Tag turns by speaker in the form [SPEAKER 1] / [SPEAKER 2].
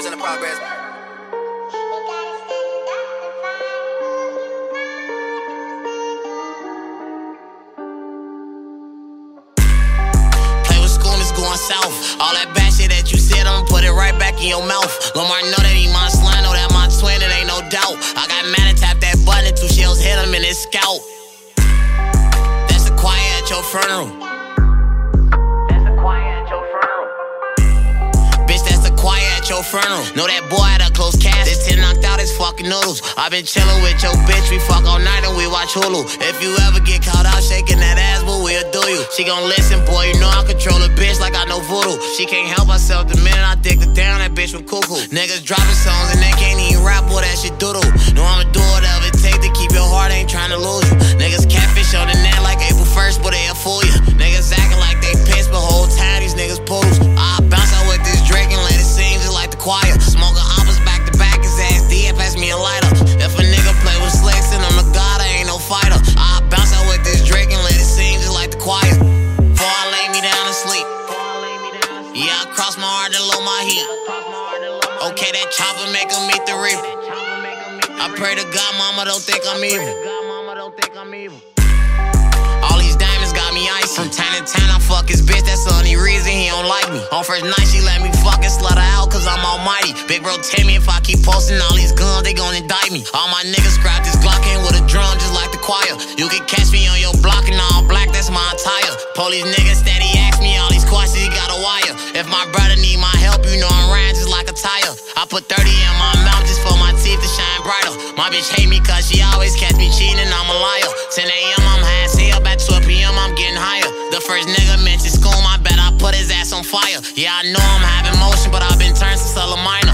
[SPEAKER 1] represent the progress.
[SPEAKER 2] Play with school, it's going south. All that bad shit that you said, I'ma put it right back in your mouth. Lamar know that he my slime, know that my twin, it ain't no doubt. I got mad and tapped that button, two shells hit him in his scalp. That's the choir at your funeral. At. Know that boy had a close cast. This 10 knocked out his fucking noodles. i been chillin' with your bitch. We fuck all night and we watch Hulu. If you ever get caught out shaking that ass, but we'll do you. She gon' listen, boy. You know I control a bitch like I know voodoo. She can't help herself the minute I dick her down. That bitch with cuckoo. Niggas dropping songs and they can't even rap, boy. That shit doodle. Know I'ma do whatever it take to keep your heart. Ain't trying to lose you. Yeah, I cross my heart and low my heat. Okay, that chopper make him meet the reaper. I pray to God, mama don't think I'm evil. All these diamonds got me icy. From time to time, I fuck his bitch. That's the only reason he don't like me. On first night, she let me fucking slut her out, cause I'm almighty. Big bro, tell me if I keep posting all these guns, they gon' indict me. All my niggas scrap this Glock in with a drum, just like the choir. You can catch me on your block and all black, that's my attire. Police niggas steady ask If my brother need my help, you know I'm riding just like a tire. I put 30 in my mouth just for my teeth to shine brighter. My bitch hate me cause she always catch me cheating, I'm a liar. 10 a.m., I'm high as hell, back 12 p.m., I'm getting higher. The first nigga mentioned school, I bet I put his ass on fire. Yeah, I know I'm having motion, but I've been turned since a minor.